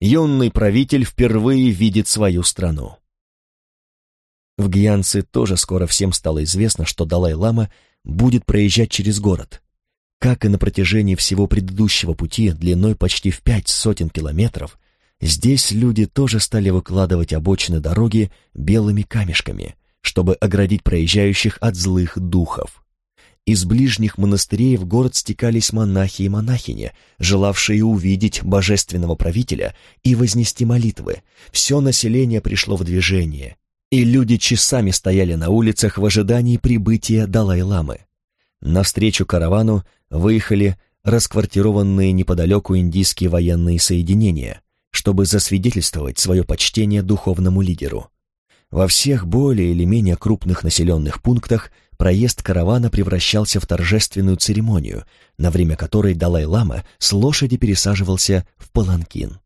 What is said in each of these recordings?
Юный правитель впервые видит свою страну. В Гьянце тоже скоро всем стало известно, что Далай-лама будет проезжать через город. Как и на протяжении всего предыдущего пути, длиной почти в пять сотен километров, здесь люди тоже стали выкладывать обочины дороги белыми камешками, чтобы оградить проезжающих от злых духов. Из ближних монастырей в город стекались монахи и монахини, желавшие увидеть божественного правителя и вознести молитвы. Все население пришло в движение, и люди часами стояли на улицах в ожидании прибытия Далай-ламы. Навстречу каравану выехали расквартированные неподалеку индийские военные соединения, чтобы засвидетельствовать свое почтение духовному лидеру. Во всех более или менее крупных населенных пунктах проезд каравана превращался в торжественную церемонию, на время которой Далай-лама с лошади пересаживался в паланкин.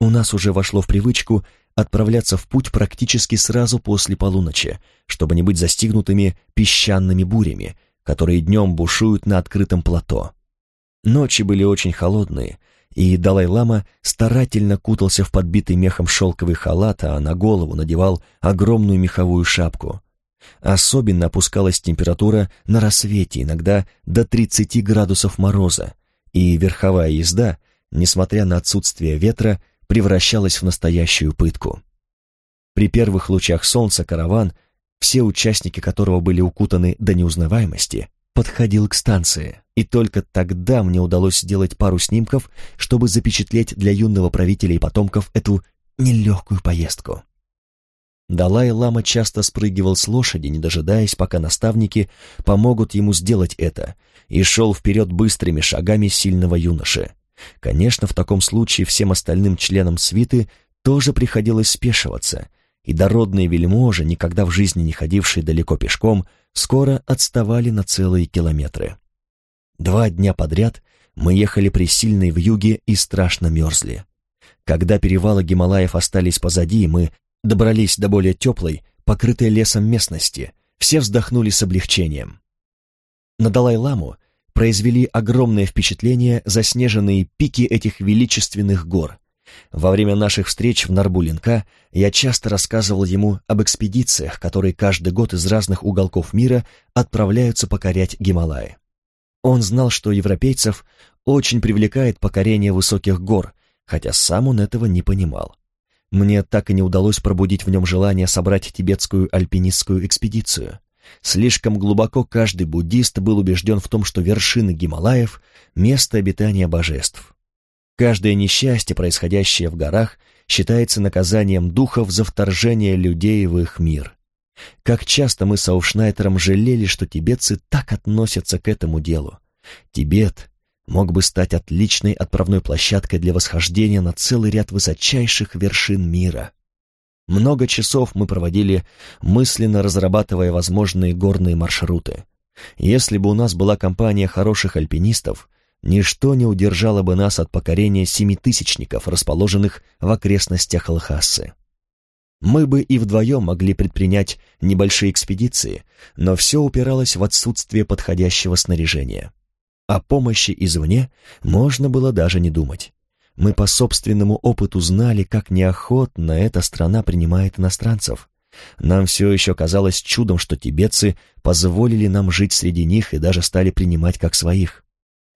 У нас уже вошло в привычку отправляться в путь практически сразу после полуночи, чтобы не быть застигнутыми песчаными бурями, которые днем бушуют на открытом плато. Ночи были очень холодные, и Далай-лама старательно кутался в подбитый мехом шелковый халат, а на голову надевал огромную меховую шапку. Особенно опускалась температура на рассвете, иногда до 30 градусов мороза, и верховая езда, несмотря на отсутствие ветра, превращалась в настоящую пытку. При первых лучах солнца караван, все участники которого были укутаны до неузнаваемости, подходил к станции, и только тогда мне удалось сделать пару снимков, чтобы запечатлеть для юного правителя и потомков эту нелегкую поездку. Далай-лама часто спрыгивал с лошади, не дожидаясь, пока наставники помогут ему сделать это, и шел вперед быстрыми шагами сильного юноши. Конечно, в таком случае всем остальным членам свиты тоже приходилось спешиваться, и дородные вельможи, никогда в жизни не ходившие далеко пешком, скоро отставали на целые километры. Два дня подряд мы ехали при сильной вьюге и страшно мерзли. Когда перевалы Гималаев остались позади, мы добрались до более теплой, покрытой лесом местности, все вздохнули с облегчением. На Далай-ламу произвели огромное впечатление заснеженные пики этих величественных гор. Во время наших встреч в Нарбулинка я часто рассказывал ему об экспедициях, которые каждый год из разных уголков мира отправляются покорять Гималаи. Он знал, что европейцев очень привлекает покорение высоких гор, хотя сам он этого не понимал. Мне так и не удалось пробудить в нем желание собрать тибетскую альпинистскую экспедицию. Слишком глубоко каждый буддист был убежден в том, что вершины Гималаев — место обитания божеств. Каждое несчастье, происходящее в горах, считается наказанием духов за вторжение людей в их мир. Как часто мы с Аушнайтером жалели, что тибетцы так относятся к этому делу. Тибет мог бы стать отличной отправной площадкой для восхождения на целый ряд высочайших вершин мира. Много часов мы проводили, мысленно разрабатывая возможные горные маршруты. Если бы у нас была компания хороших альпинистов, ничто не удержало бы нас от покорения семитысячников, расположенных в окрестностях Лхасы. Мы бы и вдвоем могли предпринять небольшие экспедиции, но все упиралось в отсутствие подходящего снаряжения. О помощи извне можно было даже не думать. Мы по собственному опыту знали, как неохотно эта страна принимает иностранцев. Нам все еще казалось чудом, что тибетцы позволили нам жить среди них и даже стали принимать как своих.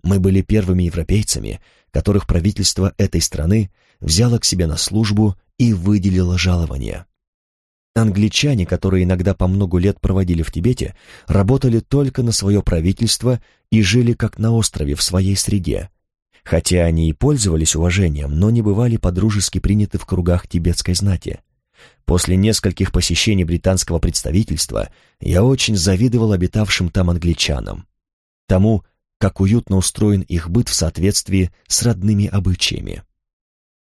Мы были первыми европейцами, которых правительство этой страны взяло к себе на службу и выделило жалование. Англичане, которые иногда по много лет проводили в Тибете, работали только на свое правительство и жили как на острове в своей среде, хотя они и пользовались уважением, но не бывали подружески приняты в кругах тибетской знати. После нескольких посещений британского представительства я очень завидовал обитавшим там англичанам, тому, как уютно устроен их быт в соответствии с родными обычаями.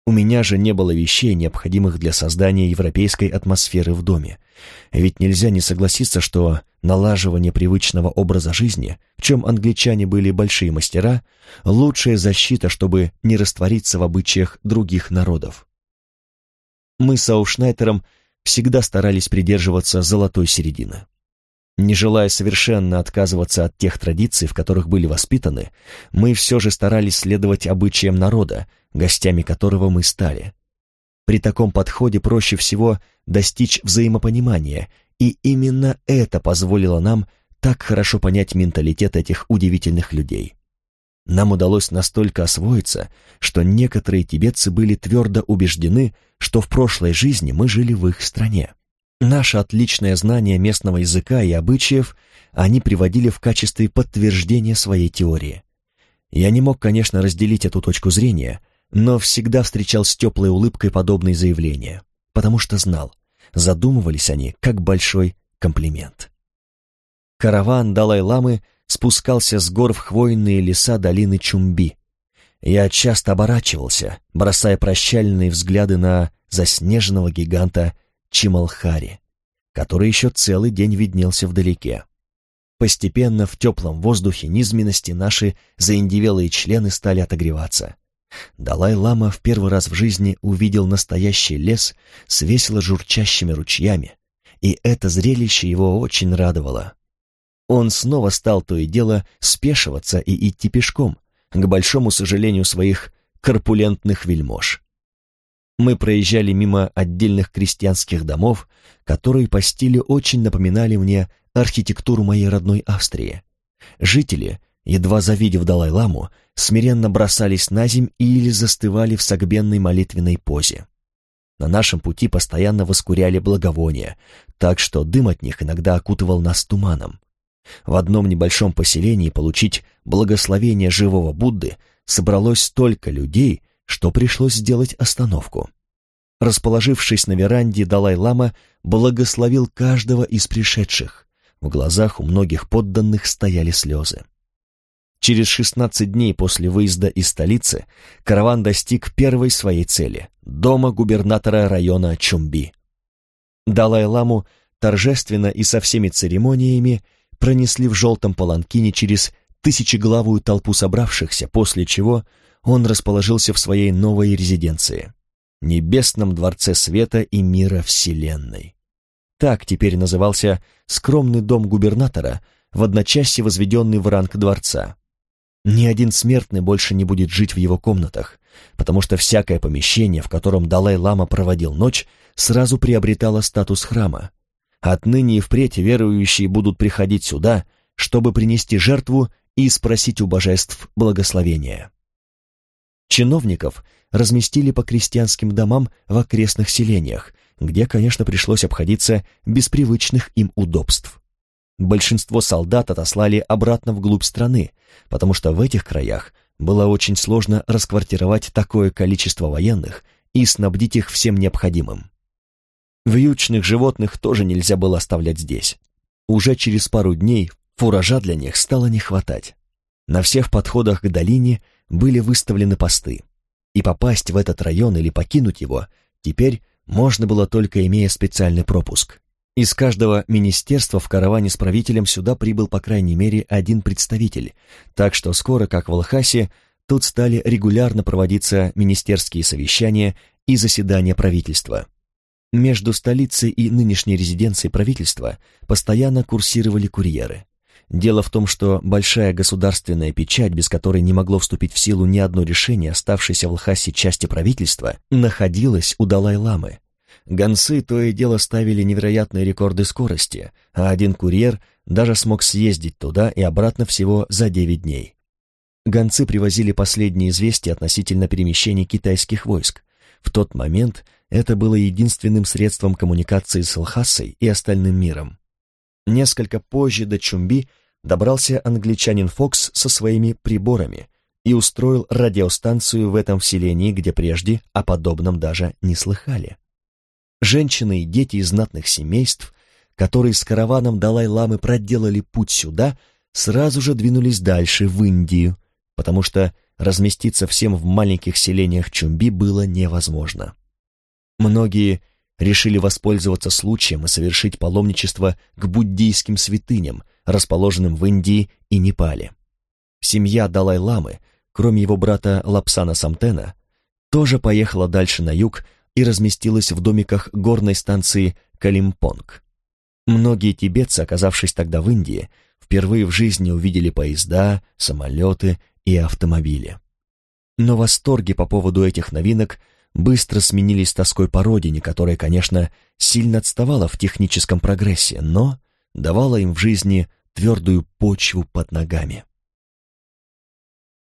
У меня же не было вещей, необходимых для создания европейской атмосферы в доме. Ведь нельзя не согласиться, что налаживание привычного образа жизни, в чем англичане были большие мастера, лучшая защита, чтобы не раствориться в обычаях других народов. Мы с Аушнайтером всегда старались придерживаться золотой середины. Не желая совершенно отказываться от тех традиций, в которых были воспитаны, мы все же старались следовать обычаям народа, гостями которого мы стали. При таком подходе проще всего достичь взаимопонимания, и именно это позволило нам так хорошо понять менталитет этих удивительных людей. Нам удалось настолько освоиться, что некоторые тибетцы были твердо убеждены, что в прошлой жизни мы жили в их стране. Наше отличное знание местного языка и обычаев они приводили в качестве подтверждения своей теории. Я не мог, конечно, разделить эту точку зрения, но всегда встречал с теплой улыбкой подобные заявления, потому что знал, задумывались они как большой комплимент. Караван Далай-ламы спускался с гор в хвойные леса долины Чумби. Я часто оборачивался, бросая прощальные взгляды на заснеженного гиганта Чималхари, который еще целый день виднелся вдалеке. Постепенно в теплом воздухе низменности наши заиндивелые члены стали отогреваться. Далай-лама в первый раз в жизни увидел настоящий лес с весело журчащими ручьями, и это зрелище его очень радовало. Он снова стал то и дело спешиваться и идти пешком, к большому сожалению своих корпулентных вельмож. Мы проезжали мимо отдельных крестьянских домов, которые по стилю очень напоминали мне архитектуру моей родной Австрии. Жители, едва завидев Далай-ламу, смиренно бросались на земь или застывали в согбенной молитвенной позе. На нашем пути постоянно воскуряли благовония, так что дым от них иногда окутывал нас туманом. В одном небольшом поселении получить благословение живого Будды собралось столько людей, что пришлось сделать остановку. Расположившись на веранде, Далай-лама благословил каждого из пришедших. В глазах у многих подданных стояли слезы. Через 16 дней после выезда из столицы караван достиг первой своей цели – дома губернатора района Чумби. Далай-ламу торжественно и со всеми церемониями пронесли в желтом паланкине через тысячеглавую толпу собравшихся, после чего он расположился в своей новой резиденции — Небесном дворце света и мира Вселенной. Так теперь назывался скромный дом губернатора, в одночасье возведенный в ранг дворца. Ни один смертный больше не будет жить в его комнатах, потому что всякое помещение, в котором Далай-лама проводил ночь, сразу приобретало статус храма. Отныне и впредь верующие будут приходить сюда, чтобы принести жертву и спросить у божеств благословения. Чиновников разместили по крестьянским домам в окрестных селениях, где, конечно, пришлось обходиться без привычных им удобств. Большинство солдат отослали обратно вглубь страны, потому что в этих краях было очень сложно расквартировать такое количество военных и снабдить их всем необходимым. Вьючных животных тоже нельзя было оставлять здесь. Уже через пару дней фуража для них стало не хватать. На всех подходах к долине были выставлены посты, и попасть в этот район или покинуть его теперь можно было только имея специальный пропуск. Из каждого министерства в караване с правителем сюда прибыл по крайней мере один представитель, так что скоро, как в Алхасе, тут стали регулярно проводиться министерские совещания и заседания правительства. Между столицей и нынешней резиденцией правительства постоянно курсировали курьеры. Дело в том, что большая государственная печать, без которой не могло вступить в силу ни одно решение оставшейся в Лхасе части правительства, находилась у Далай-ламы. Гонцы то и дело ставили невероятные рекорды скорости, а один курьер даже смог съездить туда и обратно всего за 9 дней. Гонцы привозили последние известия относительно перемещений китайских войск. В тот момент это было единственным средством коммуникации с Лхасой и остальным миром. Несколько позже до Чумби добрался англичанин Фокс со своими приборами и устроил радиостанцию в этом селении, где прежде о подобном даже не слыхали. Женщины и дети из знатных семейств, которые с караваном Далай-ламы проделали путь сюда, сразу же двинулись дальше, в Индию, потому что разместиться всем в маленьких селениях Чумби было невозможно. Многие решили воспользоваться случаем и совершить паломничество к буддийским святыням, расположенным в Индии и Непале. Семья Далай-ламы, кроме его брата Лапсана Самтена, тоже поехала дальше на юг и разместилась в домиках горной станции Калимпонг. Многие тибетцы, оказавшись тогда в Индии, впервые в жизни увидели поезда, самолеты и автомобили. Но восторги по поводу этих новинок быстро сменились тоской по родине, которая, конечно, сильно отставала в техническом прогрессе, но давала им в жизни твердую почву под ногами.